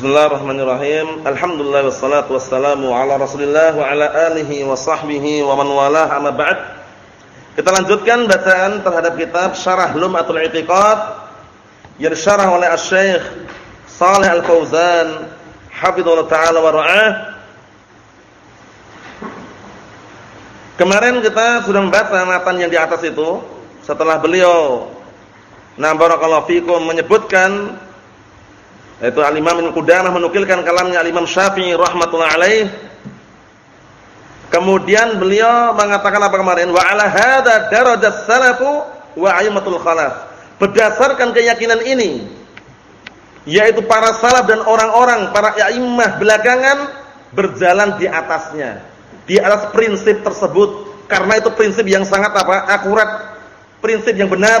Bismillahirrahmanirrahim. Alhamdulillah wassalatu wassalamu ala Rasulillah wa ala alihi wa sahbihi wa man walah amma ba'd. Kita lanjutkan bacaan terhadap kitab Syarah Lum'atul I'tiqad yang disyarah oleh Asy-Syaikh Shalih Al-Fauzan hafizallahu taala wa ra'ah. Kemarin kita sudah membaca matan yang di atas itu setelah beliau Nah barakallahu fikum menyebutkan itu Al-Imam Ibnu Qudamah menukilkan kalamnya Al-Imam Syafi'i rahimatullah alaih. Kemudian beliau mengatakan apa kemarin? Wa 'ala hadza darajat salafu wa aimatul khalaf. Berdasarkan keyakinan ini yaitu para salaf dan orang-orang para a'immah belakangan berjalan di atasnya. Di atas prinsip tersebut karena itu prinsip yang sangat apa? akurat, prinsip yang benar,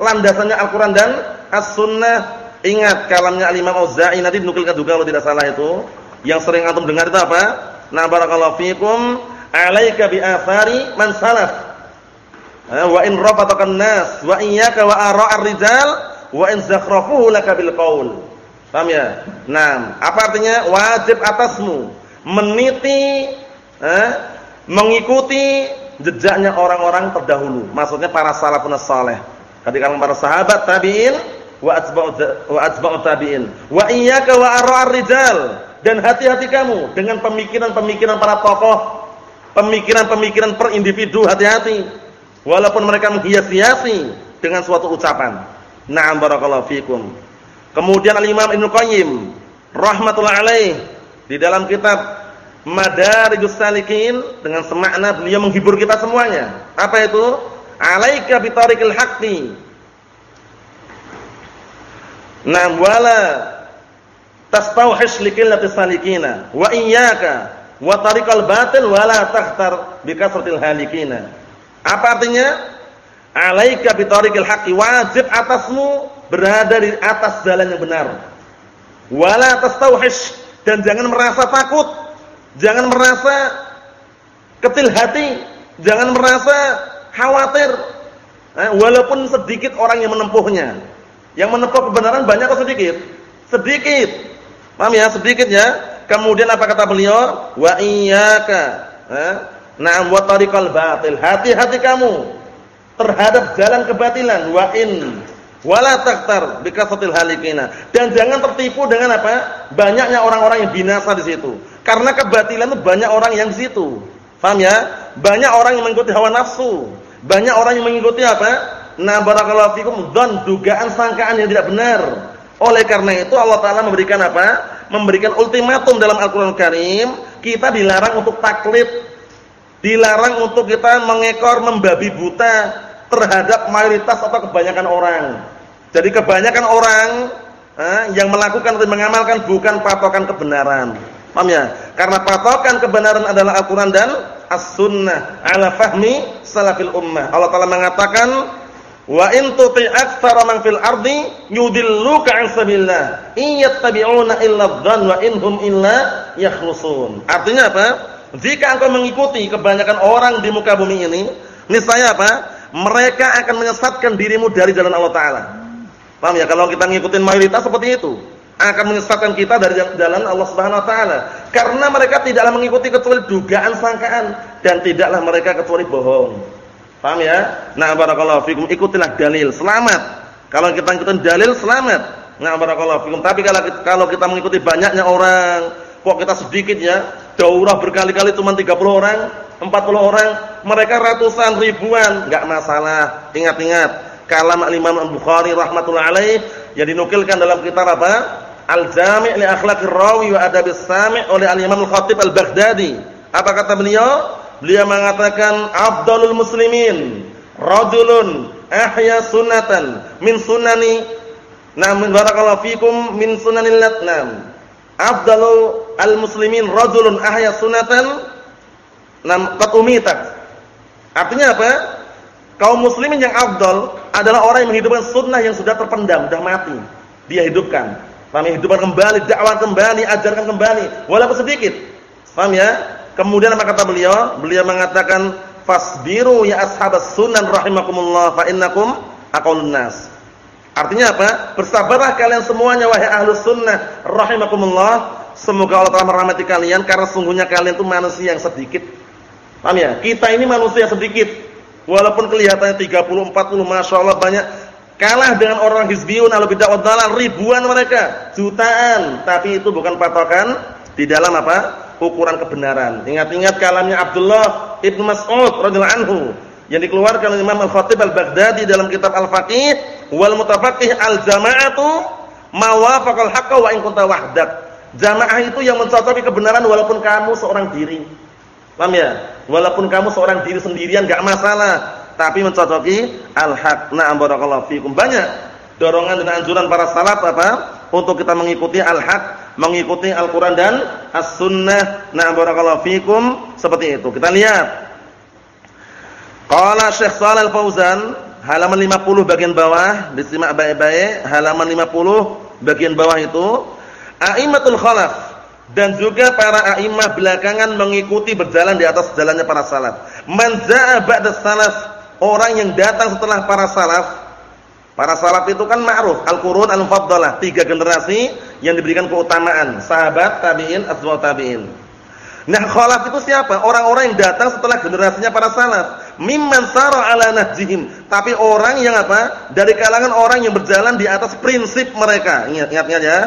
landasannya Al-Qur'an dan As-Sunnah Ingat kalamnya Al-Imam nanti dinukilkan juga kalau tidak salah itu. Yang sering antum dengar itu apa? Na barakallahu fikum, alaika bi athari man salaf. Wa in rafatakan nas wa iyyaka wa ara'ar rijal wa in zakhrafuhu laka bil qaul. Paham ya? Nah, apa artinya? Wajib atasmu meniti eh, mengikuti jejaknya orang-orang terdahulu. Maksudnya para salafun saleh. Kalau para sahabat tabi'in wa atba'u wa atba'u tabi'in. Wa iyyaka wa rijal dan hati-hati kamu dengan pemikiran-pemikiran para tokoh, pemikiran-pemikiran per individu hati-hati. Walaupun mereka menghias-hiasi dengan suatu ucapan. Na'am barakallahu fikum. Kemudian Al-Imam Ibnu Qayyim rahmatullah alaih di dalam kitab Madarijus Salikin dengan semakna beliau menghibur kita semuanya. Apa itu? Alaika bitariqil haqqi Naam wala tastauhish likillati salikina wa iyyaka wa tariqal batil wala takhtar bikasratil halikina. Apa artinya? Alaika bitariqil haqqi wajib atasmu berada di atas jalan yang benar. Wala tastauhish dan jangan merasa takut, jangan merasa kecil hati, jangan merasa khawatir. Eh, walaupun sedikit orang yang menempuhnya. Yang menempuh kebenaran banyak atau sedikit? Sedikit. Paham ya? Sedikit ya. Kemudian apa kata beliau? Wa iyyaka. Na'am wa tariqal batil. Hati-hati kamu terhadap jalan kebatilan. Wa in wala bikasatil halikina. Dan jangan tertipu dengan apa? Banyaknya orang-orang yang binasa di situ. Karena kebatilan itu banyak orang yang di situ. Paham ya? Banyak orang yang mengikuti hawa nafsu. Banyak orang yang mengikuti apa? Nah barakallahu fikum dan dugaan sangkaan yang tidak benar. Oleh karena itu Allah taala memberikan apa? Memberikan ultimatum dalam Al-Qur'an Karim, kita dilarang untuk taklid. Dilarang untuk kita mengekor membabi buta terhadap mayoritas atau kebanyakan orang. Jadi kebanyakan orang eh, yang melakukan atau mengamalkan bukan patokan kebenaran. Paham ya? Karena patokan kebenaran adalah Al-Qur'an dan As-Sunnah ala fahmi salafil ummah. Allah taala mengatakan Wa in tuti aktsara man fil ardi yudilluka an sabilillah. Iyattabi'una illa dhann wa inhum illa yakhrusun. Artinya apa? Jika engkau mengikuti kebanyakan orang di muka bumi ini, niscaya apa? Mereka akan menyesatkan dirimu dari jalan Allah taala. Paham ya? Kalau kita ngikutin mayoritas seperti itu, akan menyesatkan kita dari jalan Allah Subhanahu wa taala. Karena mereka tidaklah mengikuti kecuali dugaan sangkaan dan tidaklah mereka kecuali bohong. Paham ya? Nah, barakallahu fikum, ikutilah dalil, selamat. Kalau kita ikutin dalil, selamat. Nah, barakallahu fikum. Tapi kalau kita, kalau kita mengikuti banyaknya orang, kok kita sedikit ya? Daurah berkali-kali cuma 30 orang, 40 orang, mereka ratusan, ribuan, enggak masalah. Ingat-ingat, kalam Imam Al-Bukhari rahmatullah alaih yang dinukilkan dalam kitab apa? Al-Jami' li Akhlaqir Rawi wa Adabis Sami' oleh Al-Imam Al-Khatib Al-Baghdadi. Apa kata beliau? Beliau mengatakan afdalul muslimin rajulun ahya sunnatan min sunani. Namun barakallahu fikum min sunanil latnam. Afdalu al muslimin rajulun ahya sunatan nam qad artinya apa? Kaum muslimin yang afdal adalah orang yang menghidupkan sunnah yang sudah terpendam sudah mati. Dia hidupkan. Paham ya? hidupkan kembali dakwah kembali ajarkan kembali. Walaupun sedikit. Paham ya Kemudian apa kata beliau? Beliau mengatakan fasbiru ya ashabas sunan rahimakumullah fa innakum aqallun nas. Artinya apa? Bersabarlah kalian semuanya wahai ahlus sunnah rahimakumullah. Semoga Allah telah merahmati kalian karena sungguhnya kalian itu manusia yang sedikit. Paham ya? Kita ini manusia sedikit. Walaupun kelihatannya 30 40 Masya Allah banyak kalah dengan orang hizbiyun al bidah dalal ribuan mereka, jutaan, tapi itu bukan patokan di dalam apa? Ukuran kebenaran. Ingat-ingat kalamnya Abdullah Ibn Mas'ud radhiyallahu anhu yang dikeluarkan oleh Imam Al-Khatib Al-Baghdadi dalam kitab Al-Faqih wal Mutafaqih Al-Jama'atu ma wafaqal haqqa wa in kunta wahdak. Jamaah itu yang mencocoki kebenaran walaupun kamu seorang diri. Paham ya? Walaupun kamu seorang diri sendirian enggak masalah, tapi mencocoki al-haq. Na'am barakallahu fikum. Banyak dorongan dan anjuran para salaf apa? Untuk kita mengikuti al-haq mengikuti Al-Qur'an dan As-Sunnah. Nah, barakallahu fikum seperti itu. Kita lihat. Qala Syekh Shalal Fauzan halaman 50 bagian bawah, disimak baik-baik, halaman 50 bagian bawah itu a'immatul khalaf dan juga para a'imah belakangan mengikuti berjalan di atas jalannya para salaf. Man za'a ba'da salaf, orang yang datang setelah para salaf Para salaf itu kan ma'ruf, al-qurun al-mufaddalah, tiga generasi yang diberikan keutamaan, sahabat, tabi'in, asbab tabi'in. Nah, khalaf itu siapa? Orang-orang yang datang setelah generasinya para salaf. Mimman sara ala nahjihim. Tapi orang yang apa? Dari kalangan orang yang berjalan di atas prinsip mereka. Ingat, ingat, ingat ya.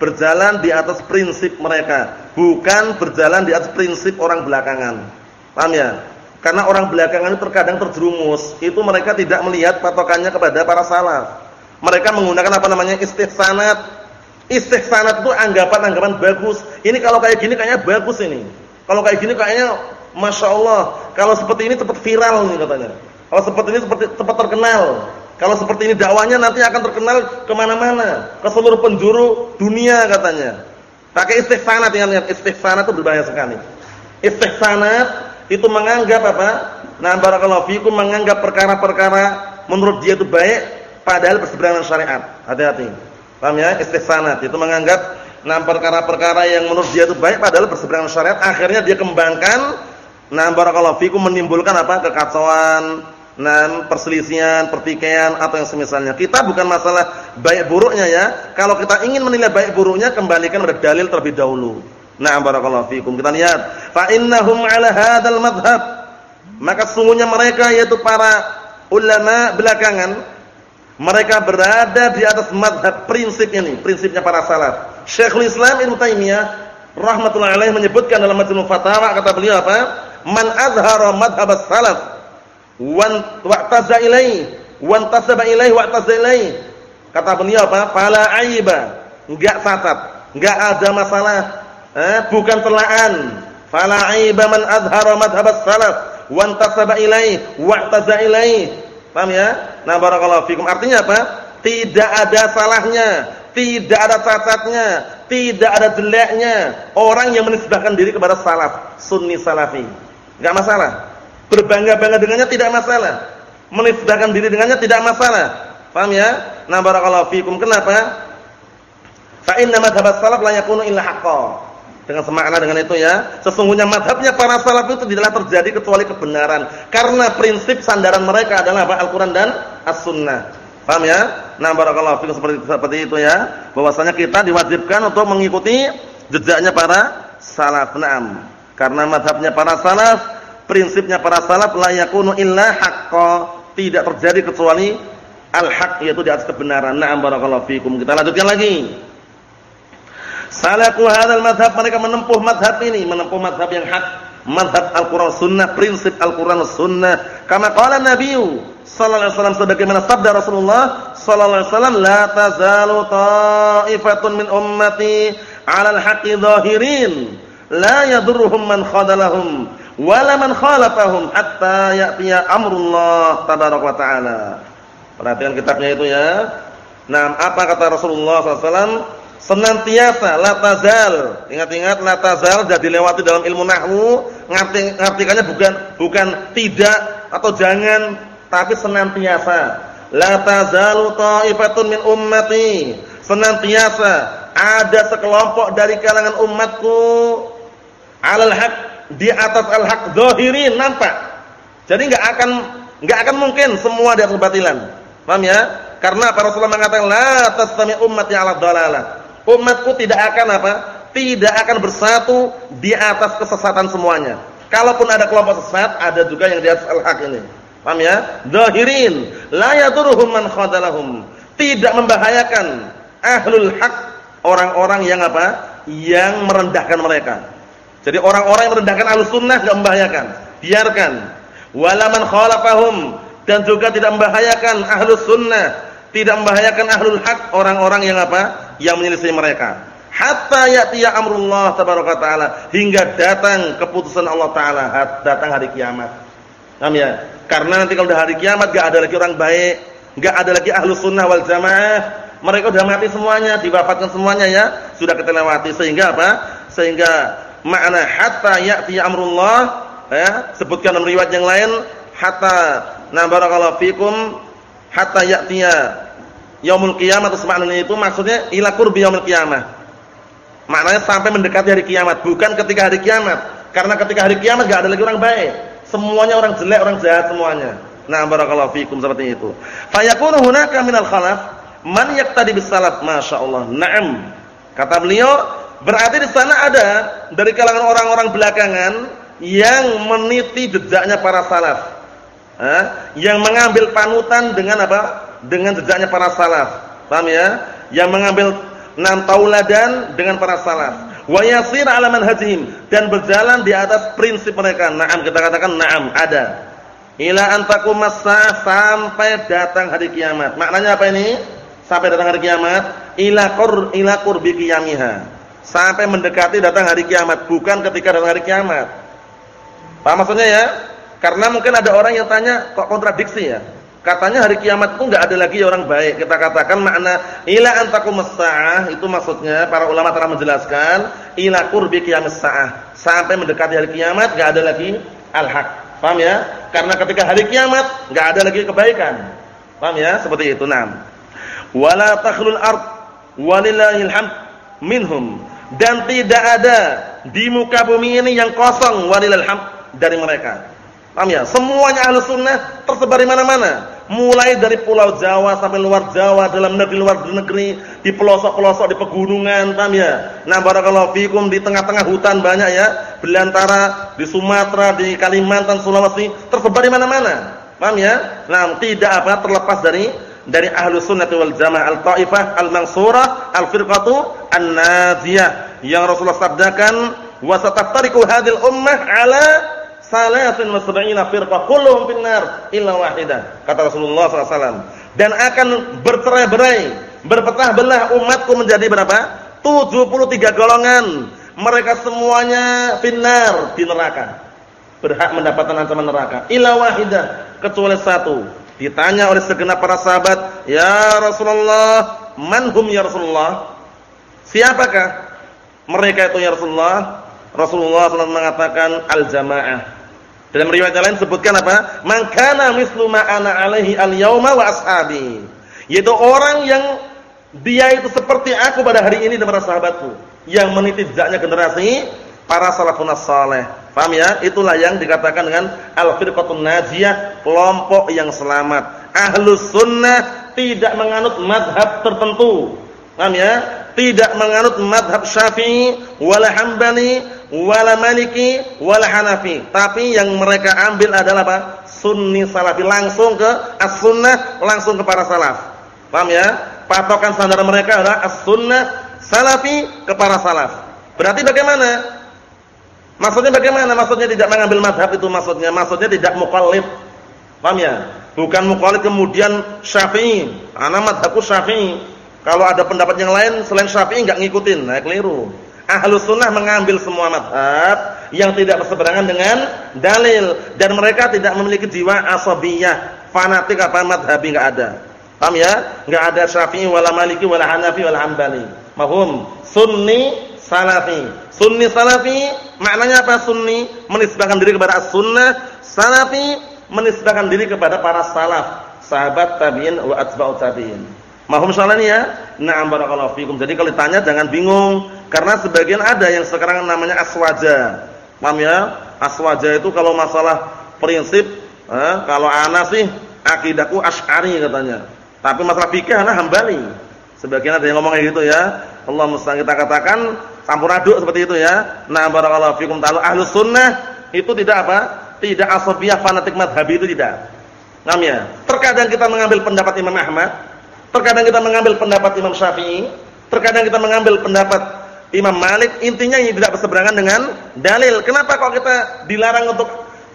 Berjalan di atas prinsip mereka, bukan berjalan di atas prinsip orang belakangan. Paham ya? Karena orang belakangan itu terkadang terjerumus, itu mereka tidak melihat patokannya kepada para salaf. Mereka menggunakan apa namanya istihsanat. Istihsanat itu anggapan-anggapan bagus. Ini kalau kayak gini kayaknya bagus ini. Kalau kayak gini kayaknya masya Allah. Kalau seperti ini cepat viral nih katanya. Kalau seperti ini seperti cepat terkenal. Kalau seperti ini dakwanya nanti akan terkenal ke mana-mana, ke seluruh penjuru dunia katanya. Pakai istihsanat, ingat-ingat istihsanat itu berbahaya sekali. Istihsanat itu menganggap apa? Nah, barakallahu fikum menganggap perkara-perkara menurut dia itu baik padahal berseberangan syariat. Hati-hati. Paham ya? Istihsanat itu menganggap nah perkara-perkara yang menurut dia itu baik padahal berseberangan syariat, akhirnya dia kembangkan nah barakallahu fikum menimbulkan apa? kekacauan, nah perselisihan, pertikaian atau yang semisalnya. Kita bukan masalah baik buruknya ya. Kalau kita ingin menilai baik buruknya kembalikan pada dalil terlebih dahulu. Na'am barakallahu fikum. Kita lihat, fa innahum 'ala hadzal madhhab. Maka sungguhnya mereka yaitu para ulama belakangan mereka berada di atas madhab prinsip ini, prinsipnya para salaf. Syekhul Islam Ibnu Taimiyah rahmatullahi alaih menyebutkan dalam Majmu' Fatawa kata beliau apa? Man azhara madhhab salaf wan wa'taza ilaihi wan tasaba ilaihi wa'taza ilaihi. Kata beliau apa? Fala aiba. Enggak catat, enggak ada masalah eh, bukan telaan. Fala aiba man adhara madhhab as-salaf wa intasaba ilaihi wa i'taza ilaihi. Paham ya? Nah, barakallahu fikum. Artinya apa? Tidak ada salahnya, tidak ada cacatnya, tidak ada jeleknya orang yang menisbahkan diri kepada salaf, sunni salafi. Enggak masalah. Berbangga-bangga dengannya tidak masalah. Menisbahkan diri dengannya tidak masalah. Paham ya? Nah, barakallahu fikum. Kenapa? Fa inna madhhab as-salaf la yakunu illa haqqan. Dengan semakna dengan itu ya. Sesungguhnya madhabnya para salaf itu tidaklah terjadi kecuali kebenaran. Karena prinsip sandaran mereka adalah apa? Al-Quran dan As-Sunnah. Paham ya? Nah barakallahu fikum seperti, seperti itu ya. Bahwasanya kita diwajibkan untuk mengikuti jejaknya para salaf. Naam. Karena madhabnya para salaf, prinsipnya para salaf la yakunu illa haqqo. Tidak terjadi kecuali al-haq yaitu di atas kebenaran. Naam barakallahu fikum. Kita lanjutkan lagi. Salaku hadzal madhab mereka menempuh madhab ini, menempuh madhab yang hak, madhab Al-Qur'an Sunnah, prinsip Al-Qur'an Sunnah. Kama qala Nabi sallallahu alaihi wasallam sebagaimana sabda Rasulullah sallallahu alaihi wasallam, la tazalu ta'ifatun min ummati 'ala al-haqqi dhahirin, la yadurruhum man khadalahum wala man khalafahum hatta ya'tiya amrullah tabaraka wa ta'ala. Perhatikan kitabnya itu ya. Nah, apa kata Rasulullah sallallahu alaihi wasallam? Senantiasa latazal ingat-ingat latazal sudah dilewati dalam ilmu nahwu. Ngerti ngartikannya bukan bukan tidak atau jangan tapi senantiasa. Latazalu ta'ifatun min ummati. Senantiasa ada sekelompok dari kalangan umatku. Alal haq di atas al haq zahirin nampak. Jadi enggak akan enggak akan mungkin semua di atas kebatilan paham ya? Karena para Rasulullah mengatakan la tastami ummati 'ala dhalalah. Umatku tidak akan apa? Tidak akan bersatu di atas kesesatan semuanya. Kalaupun ada kelompok sesat, ada juga yang di atas al-haq ini. Paham ya? Zahirin la yadurruhum man khadalahum. Tidak membahayakan ahlul haq orang-orang yang apa? Yang merendahkan mereka. Jadi orang-orang yang merendahkan ahlus sunnah enggak membahayakan. Biarkan. Wala man khalafahum dan juga tidak membahayakan ahlus sunnah, tidak membahayakan ahlul haq orang-orang yang apa? Yang menyelisih mereka. Hatta ya'tiya amrullah tabaraka taala hingga datang keputusan Allah taala, datang hari kiamat. Paham ya? Karena nanti kalau udah hari kiamat enggak ada lagi orang baik, enggak ada lagi ahlus sunnah wal jamaah mereka sudah mati semuanya, diwafatkan semuanya ya, sudah kita sehingga apa? Sehingga makna hatta ya'ti amrullah ya, sebutkan dalam riwayat yang lain hatta na barakallahu fikum hatta ya'tiya yaumul qiyamah maknanya itu maksudnya ila qurbi yaumil qiyamah. Maknanya sampai mendekati hari kiamat, bukan ketika hari kiamat. Karena ketika hari kiamat enggak ada lagi orang baik. Semuanya orang jelek, orang jahat semuanya. Nah, barakallahu fikum seperti itu. Fayakunu hunaka minal khalaf Man yaqtadi bis salaf, masyaallah. Naam. Kata beliau, berarti di sana ada dari kalangan orang-orang belakangan yang meniti jejaknya para salaf. Yang mengambil panutan dengan apa? Dengan jejaknya para salaf. Paham ya? Yang mengambil enam tauladan dengan para salaf. Wa yasir 'ala manhajihim dan berjalan di atas prinsip mereka. Naam kita katakan naam, ada. Ila antakum sampai datang hari kiamat. Maknanya apa ini? sampai datang hari kiamat ila qur ila qurbi qiyamiha sampai mendekati datang hari kiamat bukan ketika datang hari kiamat paham maksudnya ya karena mungkin ada orang yang tanya kok kontradiksi ya katanya hari kiamat itu enggak ada lagi orang baik. Kita katakan makna ila antakum saah itu maksudnya para ulama telah menjelaskan ila qurbi qiyamis saah. Sampai mendekati hari kiamat enggak ada lagi al-haq. Paham ya? Karena ketika hari kiamat enggak ada lagi kebaikan. Paham ya? Seperti itu nah wala takhlul ard walillahil hamd minhum. Dan tidak ada di muka bumi ini yang kosong walillahil hamd dari mereka. Paham ya? Semuanya ahlu sunnah tersebar di mana-mana. Mulai dari pulau Jawa sampai luar Jawa, dalam negeri luar negeri, di pelosok-pelosok di pegunungan, paham ya? Nah, barakallahu fikum di tengah-tengah hutan banyak ya, belantara di Sumatera, di Kalimantan, Sulawesi, tersebar di mana-mana. Paham ya? Nah, tidak apa terlepas dari dari ahlu sunnah wal jamaah al-ta'ifah al-mansurah al-firqatu an-naziyah yang Rasulullah sabdakan wa sataftariqu hadhil ummah ala salasin wa sab'ina firqah kulluhum finnar illa wahidah kata Rasulullah SAW dan akan bercerai-berai berpecah belah umatku menjadi berapa? 73 golongan. Mereka semuanya finnar di neraka. Berhak mendapatkan ancaman neraka. Illa wahidah kecuali satu. Ditanya oleh segenap para sahabat, "Ya Rasulullah, man hum ya Rasulullah?" Siapakah? Mereka itu ya Rasulullah? Rasulullah SAW mengatakan al-jamaah. Dalam riwayat lain sebutkan apa? "Man kana mislu ma ana alaihi al-yauma wa ashabi." Yaitu orang yang dia itu seperti aku pada hari ini dan para sahabatku yang meniti generasi para salafun saleh. Paham ya? Itulah yang dikatakan dengan al-firqatun najiyah, kelompok yang selamat. Ahlus sunnah tidak menganut madhab tertentu. Paham ya? Tidak menganut madhab Syafi'i, wala Hambali, wala Maliki, wala Hanafi. Tapi yang mereka ambil adalah apa? Sunni salafi langsung ke as-sunnah, langsung ke para salaf. Paham ya? Patokan standar mereka adalah as-sunnah salafi ke para salaf. Berarti bagaimana? Maksudnya bagaimana? Maksudnya tidak mengambil madhab itu maksudnya. Maksudnya tidak mukallid. Paham ya? Bukan mukallid kemudian syafi'i. Ana madhabku syafi'i. Kalau ada pendapat yang lain selain syafi'i enggak ngikutin. Nah, keliru. Ahlu sunnah mengambil semua madhab yang tidak berseberangan dengan dalil. Dan mereka tidak memiliki jiwa asabiyah. Fanatik apa madhabi enggak ada. Paham ya? Enggak ada syafi'i wala maliki wala hanafi wala hambali. Mahum. Sunni salafi. Sunni salafi maknanya apa sunni? Menisbahkan diri kepada as-sunnah, salafi menisbahkan diri kepada para salaf, sahabat tabi'in wa atba'ut tabi'in. Mahum soalan ya? Na'am barakallahu fikum. Jadi kalau ditanya jangan bingung karena sebagian ada yang sekarang namanya aswaja. Paham ya? Aswaja itu kalau masalah prinsip, eh, kalau ana sih akidahku asy'ari katanya. Tapi masalah fikih ana Hambali. Sebagian ada yang ngomong kayak gitu ya. Allah musta'an kita katakan campur aduk seperti itu ya. Nah, barakallahu fikum ta'ala ahlus sunnah itu tidak apa? Tidak asabiyah fanatik madhabi itu tidak. Ngam ya. Terkadang kita mengambil pendapat Imam Ahmad, terkadang kita mengambil pendapat Imam Syafi'i, terkadang kita mengambil pendapat Imam Malik, intinya ini tidak berseberangan dengan dalil. Kenapa kok kita dilarang untuk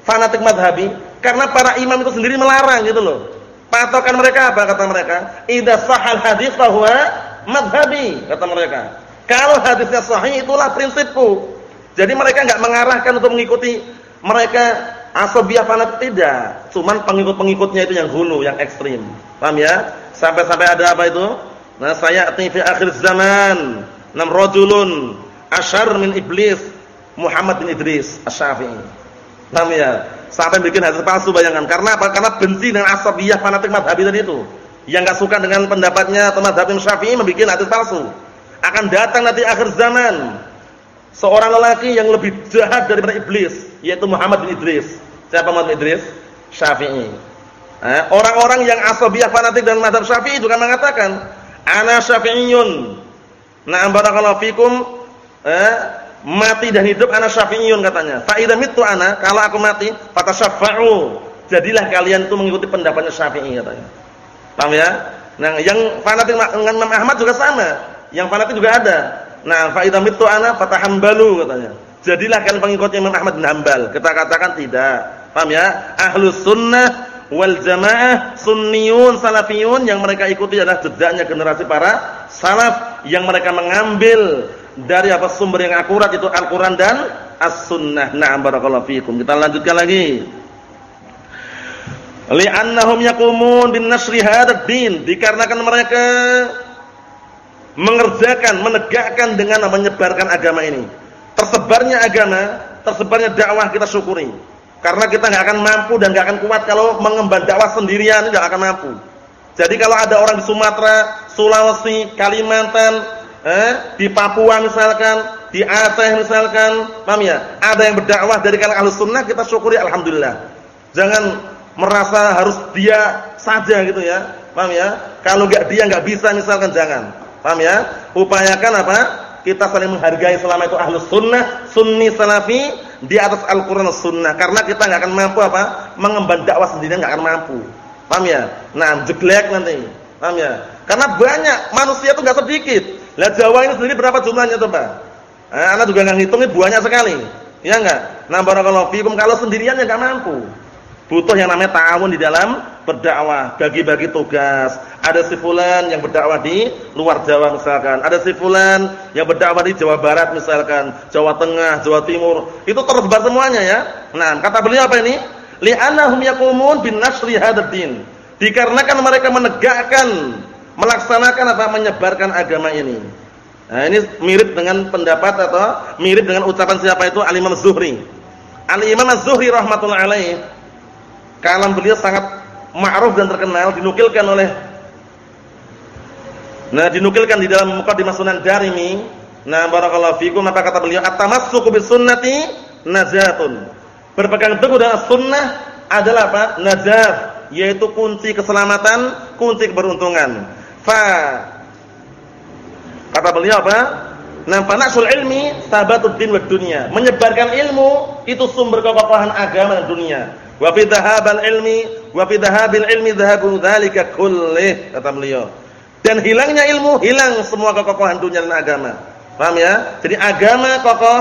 fanatik madhabi? Karena para imam itu sendiri melarang gitu loh. Patokan mereka apa kata mereka? Idza sahal hadis bahwa madhabi kata mereka. Kalau hadisnya sahih itulah prinsipku. Jadi mereka enggak mengarahkan untuk mengikuti mereka asabiyah fanatik tidak. Cuman pengikut-pengikutnya itu yang hulu, yang ekstrim. Paham ya? Sampai-sampai ada apa itu? Nah, saya fi akhir zaman nam rajulun asyar min iblis Muhammad bin Idris Asy-Syafi'i. Paham ya? Sampai bikin hadis palsu bayangan. Karena apa? Karena benci dengan asabiyah fanatik madhabi itu. Yang enggak suka dengan pendapatnya atau madhab Syafi'i membuat hadis palsu. Akan datang nanti akhir zaman seorang lelaki yang lebih jahat daripada iblis, yaitu Muhammad bin Idris. Siapa Muhammad bin Idris? Syafi'i. Eh, orang-orang yang asabiyah fanatik dan madhab Syafi'i juga mengatakan, "Ana Syafi'iyun." Nah, barakallahu fikum, eh, mati dan hidup anak syafi'iyun katanya. Fa idza mittu ana, kalau aku mati, fatasyafa'u. Jadilah kalian itu mengikuti pendapatnya Syafi'i katanya. Paham ya? Nah, yang fanatik dengan Imam Ahmad juga sama. Yang fanatik juga ada. Nah, fa idza mittu ana fatahambalu katanya. Jadilah kalian pengikutnya Imam Ahmad bin Hambal. Kita katakan tidak. Paham ya? Ahlus sunnah wal jamaah sunniyun salafiyun yang mereka ikuti adalah jejaknya generasi para salaf yang mereka mengambil dari apa sumber yang akurat itu Al-Qur'an dan As-Sunnah. Na'am barakallahu fikum. Kita lanjutkan lagi. Li'annahum yaqumun bin nasri hadzal din, dikarenakan mereka mengerjakan, menegakkan dengan menyebarkan agama ini. Tersebarnya agama, tersebarnya dakwah kita syukuri. Karena kita nggak akan mampu dan nggak akan kuat kalau mengemban dakwah sendirian nggak akan mampu. Jadi kalau ada orang di Sumatera, Sulawesi, Kalimantan, eh, di Papua misalkan, di Aceh misalkan, paham ya? Ada yang berdakwah dari kalangan Ahlus Sunnah, kita syukuri alhamdulillah. Jangan merasa harus dia saja gitu ya. Paham ya? Kalau enggak dia enggak bisa misalkan jangan. Paham ya? Upayakan apa? Kita saling menghargai selama itu Ahlus Sunnah, Sunni Salafi di atas Al-Qur'an Sunnah. Karena kita enggak akan mampu apa? Mengemban dakwah sendiri enggak akan mampu. Paham ya? Nah, jelek nanti. Paham ya? Karena banyak manusia itu enggak sedikit. Lah Jawa ini sendiri berapa jumlahnya tuh, Pak? Eh, anak juga nggak ngitung ini banyak sekali. Ya enggak? Nah, barakallahu fikum kalau sendirian ya enggak mampu. Butuh yang namanya ta'awun di dalam berdakwah, bagi-bagi tugas. Ada si fulan yang berdakwah di luar Jawa misalkan, ada si fulan yang berdakwah di Jawa Barat misalkan, Jawa Tengah, Jawa Timur. Itu tersebar semuanya ya. Nah, kata beliau apa ini? Li'annahum yaqumun bin nasri hadzal. Dikarenakan mereka menegakkan melaksanakan apa menyebarkan agama ini. Nah, ini mirip dengan pendapat atau mirip dengan ucapan siapa itu Al-Imam Zuhri. Al-Imam Az-Zuhri rahimatullah kalam beliau sangat ma'ruf dan terkenal dinukilkan oleh Nah, dinukilkan di dalam Muqaddimah Sunan Darimi. Nah, barakallahu fikum apa kata beliau? At-tamassuku bis sunnati najatun. Berpegang teguh dengan sunnah adalah apa? Najat, yaitu kunci keselamatan, kunci keberuntungan fa kata beliau apa? Nafanasul ilmi sabatud din wad dunya. Menyebarkan ilmu itu sumber kekokohan agama dan dunia. Wa fi dhahabal ilmi wa fi dhahabil ilmi dhahabu dzalika kullih kata beliau. Dan hilangnya ilmu hilang semua kekokohan dunia dan agama. Paham ya? Jadi agama kokoh,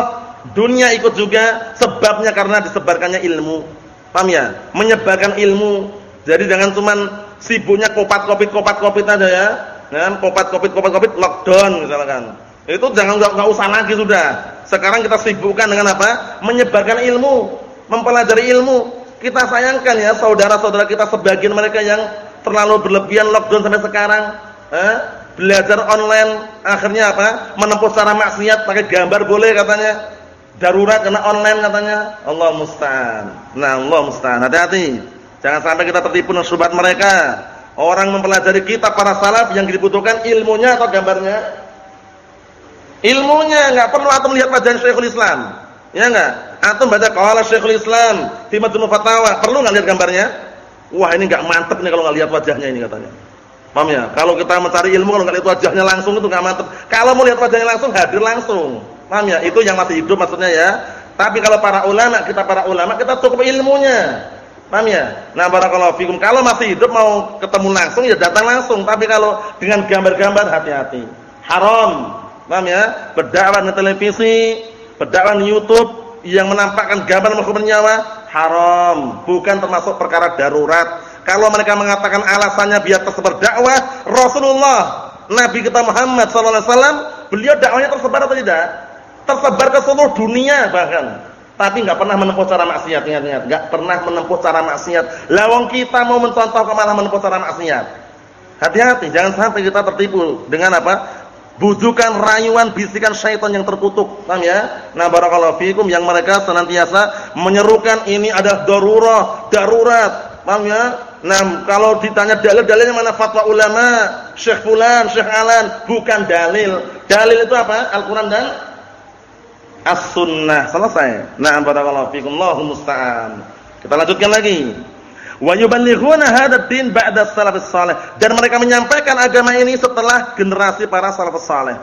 dunia ikut juga sebabnya karena disebarkannya ilmu. Paham ya? Menyebarkan ilmu. Jadi jangan cuman sibuknya kopat kopit kopat kopit aja ya kan kopat kopit kopat kopit lockdown misalkan itu jangan nggak usah lagi sudah sekarang kita sibukkan dengan apa menyebarkan ilmu mempelajari ilmu kita sayangkan ya saudara-saudara kita sebagian mereka yang terlalu berlebihan lockdown sampai sekarang eh? belajar online akhirnya apa menempuh cara maksiat pakai gambar boleh katanya darurat karena online katanya Allah musta'an nah Allah musta'an hati-hati Jangan sampai kita tertipu dengan mereka. Orang mempelajari kitab para salaf yang dibutuhkan ilmunya atau gambarnya? Ilmunya, enggak perlu antum lihat wajah Syekhul Islam. Ya enggak? Antum baca qala Syekhul Islam fi Majmu' Fatawa, perlu enggak lihat gambarnya? Wah, ini enggak mantep nih kalau enggak lihat wajahnya ini katanya. Paham ya? Kalau kita mencari ilmu kalau nggak lihat wajahnya langsung itu nggak mantap. Kalau mau lihat wajahnya langsung hadir langsung. Paham ya? Itu yang masih hidup maksudnya ya. Tapi kalau para ulama, kita para ulama kita cukup ilmunya. Paham ya? Nah, barakallahu fikum. Kalau masih hidup mau ketemu langsung ya datang langsung. Tapi kalau dengan gambar-gambar hati-hati. Haram. Paham ya? Berdakwah di televisi, berdakwah YouTube yang menampakkan gambar makhluk bernyawa haram, bukan termasuk perkara darurat kalau mereka mengatakan alasannya biar tersebar dakwah, Rasulullah Nabi kita Muhammad wasallam, beliau dakwahnya tersebar atau tidak? Tersebar ke seluruh dunia bahkan. Tapi enggak pernah menempuh cara maksiat, ingat-ingat, enggak pernah menempuh cara maksiat. Lawang kita mau mencontoh ke malah menempuh cara maksiat. Hati-hati, jangan sampai kita tertipu dengan apa? Bujukan rayuan bisikan syaitan yang terkutuk paham ya nah barakallahu fikum yang mereka senantiasa menyerukan ini adalah darurat darurat paham ya Nah, kalau ditanya dalil-dalilnya mana fatwa ulama, Syekh fulan, Syekh alan, bukan dalil. Dalil itu apa? Al-Qur'an dan As-Sunnah. Selesai. Nah, barakallahu fikum, Allahu musta'an. Kita lanjutkan lagi. Wa yuballighuna hadzal din ba'da salafus salih. Dan mereka menyampaikan agama ini setelah generasi para salafus salih.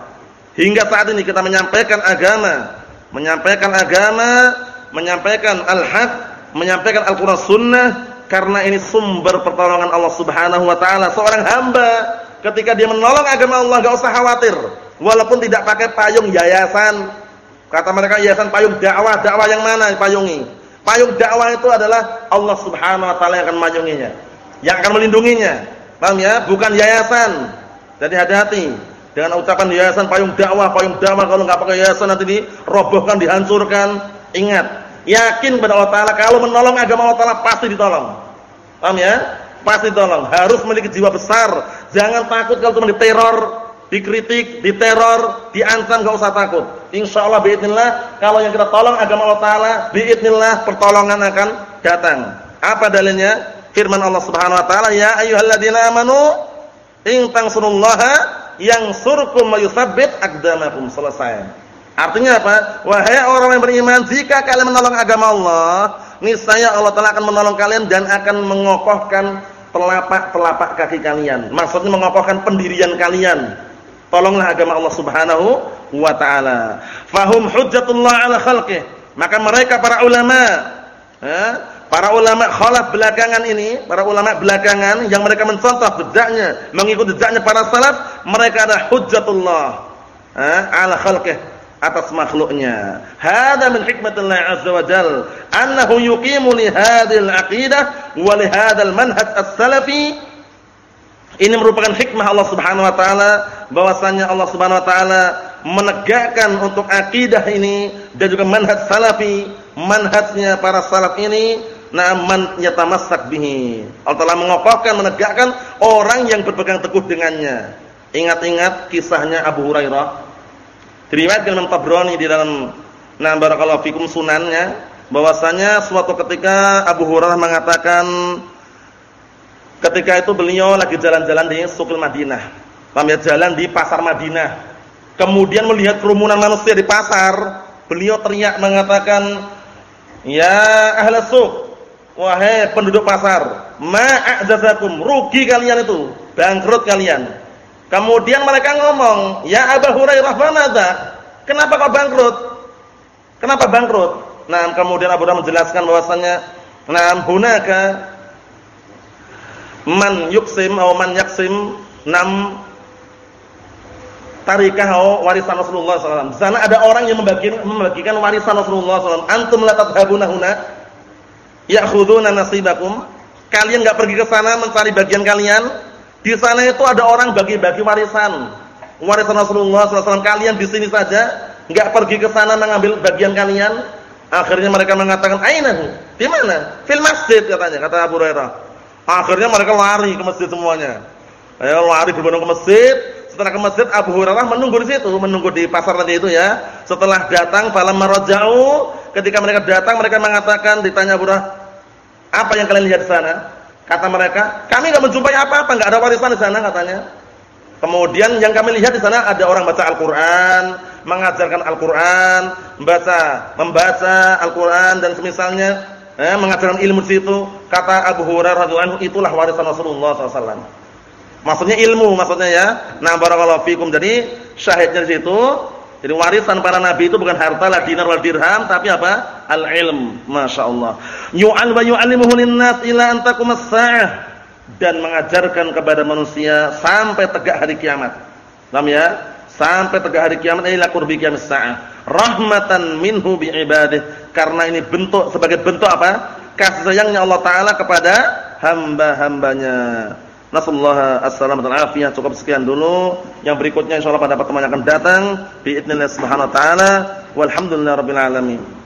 Hingga saat ini kita menyampaikan agama, menyampaikan agama, menyampaikan al-haq, menyampaikan Al-Qur'an Sunnah karena ini sumber pertolongan Allah Subhanahu wa taala. Seorang hamba ketika dia menolong agama Allah enggak usah khawatir walaupun tidak pakai payung yayasan. Kata mereka yayasan payung dakwah, dakwah yang mana payungi? Payung dakwah itu adalah Allah Subhanahu wa taala yang akan mayunginya, yang akan melindunginya. Paham ya? Bukan yayasan. Jadi hati-hati dengan ucapan yayasan payung dakwah, payung dakwah kalau enggak pakai yayasan nanti dirobohkan, dihancurkan. Ingat, Yakin kepada Allah Taala kalau menolong agama Allah Taala pasti ditolong. Paham ya? Pasti ditolong. Harus memiliki jiwa besar. Jangan takut kalau cuma diteror, dikritik, diteror, diancam enggak usah takut. Insyaallah biidznillah kalau yang kita tolong agama Allah taala, biidznillah pertolongan akan datang. Apa dalilnya? Firman Allah Subhanahu wa taala, "Ya ayyuhalladzina amanu in tansurullaha yansurkum wa yutsabbit aqdamakum." Selesai. Artinya apa? Wahai orang yang beriman, jika kalian menolong agama Allah, niscaya Allah Taala akan menolong kalian dan akan mengokohkan telapak-telapak kaki kalian. Maksudnya mengokohkan pendirian kalian. Tolonglah agama Allah Subhanahu wa taala. Fahum hujjatullah 'ala khalqih. Maka mereka para ulama, para ulama khalaf belakangan ini, para ulama belakangan yang mereka mencontoh jejaknya, mengikuti jejaknya para salaf, mereka adalah hujjatullah 'ala khalqih atas makhluknya. Hada min hikmatillah azza wa jal annahu yuqimu li hadhil aqidah wa li hadzal manhaj as-salafi. Ini merupakan hikmah Allah Subhanahu wa taala bahwasanya Allah Subhanahu wa taala menegakkan untuk akidah ini dan juga manhaj salafi, manhajnya para salaf ini naman yatamassak bihi. Allah Taala mengokohkan, menegakkan orang yang berpegang teguh dengannya. Ingat-ingat kisahnya Abu Hurairah Diriwayatkan Imam Tabrani di dalam Nah barakallahu fikum sunannya bahwasanya suatu ketika Abu Hurairah mengatakan ketika itu beliau lagi jalan-jalan di Sukul Madinah. Paham ya jalan di pasar Madinah. Kemudian melihat kerumunan manusia di pasar, beliau teriak mengatakan, "Ya ahla suq, wahai penduduk pasar, ma'azazakum, rugi kalian itu, bangkrut kalian." Kemudian mereka ngomong, "Ya Abu Hurairah, manada? Kenapa kau bangkrut?" Kenapa bangkrut? Nah, kemudian Abu Hurairah menjelaskan bahwasannya, "Nah, hunaka man yuksim atau man yaksim nam tarikah warisan Rasulullah SAW. Di sana ada orang yang membagikan, membagikan warisan Rasulullah SAW. Antum la tadhabuna huna ya'khuduna nasibakum. Kalian enggak pergi ke sana mencari bagian kalian? Di sana itu ada orang bagi-bagi warisan. Warisan Rasulullah SAW. Kalian di sini saja, enggak pergi ke sana mengambil bagian kalian. Akhirnya mereka mengatakan, "Aina?" Di mana? Fil masjid katanya, kata Abu Hurairah. Akhirnya mereka lari ke masjid semuanya. Ayo lari berbondong ke masjid. Setelah ke masjid, Abu Hurairah menunggu di situ, menunggu di pasar tadi itu ya. Setelah datang, falam marajau, ketika mereka datang, mereka mengatakan, ditanya Abu Hurairah, "Apa yang kalian lihat di sana?" Kata mereka, kami enggak menjumpai apa-apa, enggak ada warisan di sana katanya. Kemudian yang kami lihat di sana ada orang baca Al-Qur'an, mengajarkan Al-Qur'an, membaca, membaca Al-Qur'an dan semisalnya, eh, mengajarkan ilmu di situ. Kata Abu Hurairah radhiyallahu itulah warisan Rasulullah SAW. Maksudnya ilmu maksudnya ya. Nah, barakallahu fikum. Jadi syahidnya di situ jadi warisan para nabi itu bukan harta lah dinar wal dirham tapi apa? Al-ilm. Masyaallah. Yu'al wa yu'allimuhu lin-nas ila an taqumas dan mengajarkan kepada manusia sampai tegak hari kiamat. Paham ya? Sampai tegak hari kiamat ila qurbi qiyamis sa'ah. Rahmatan minhu bi ibadih. Karena ini bentuk sebagai bentuk apa? Kasih sayangnya Allah taala kepada hamba-hambanya. Nasallahu assalamu alaihi Cukup sekian dulu. Yang berikutnya insyaallah pada pertemuan yang akan datang bi idznillah subhanahu wa taala. Walhamdulillahirabbil alamin.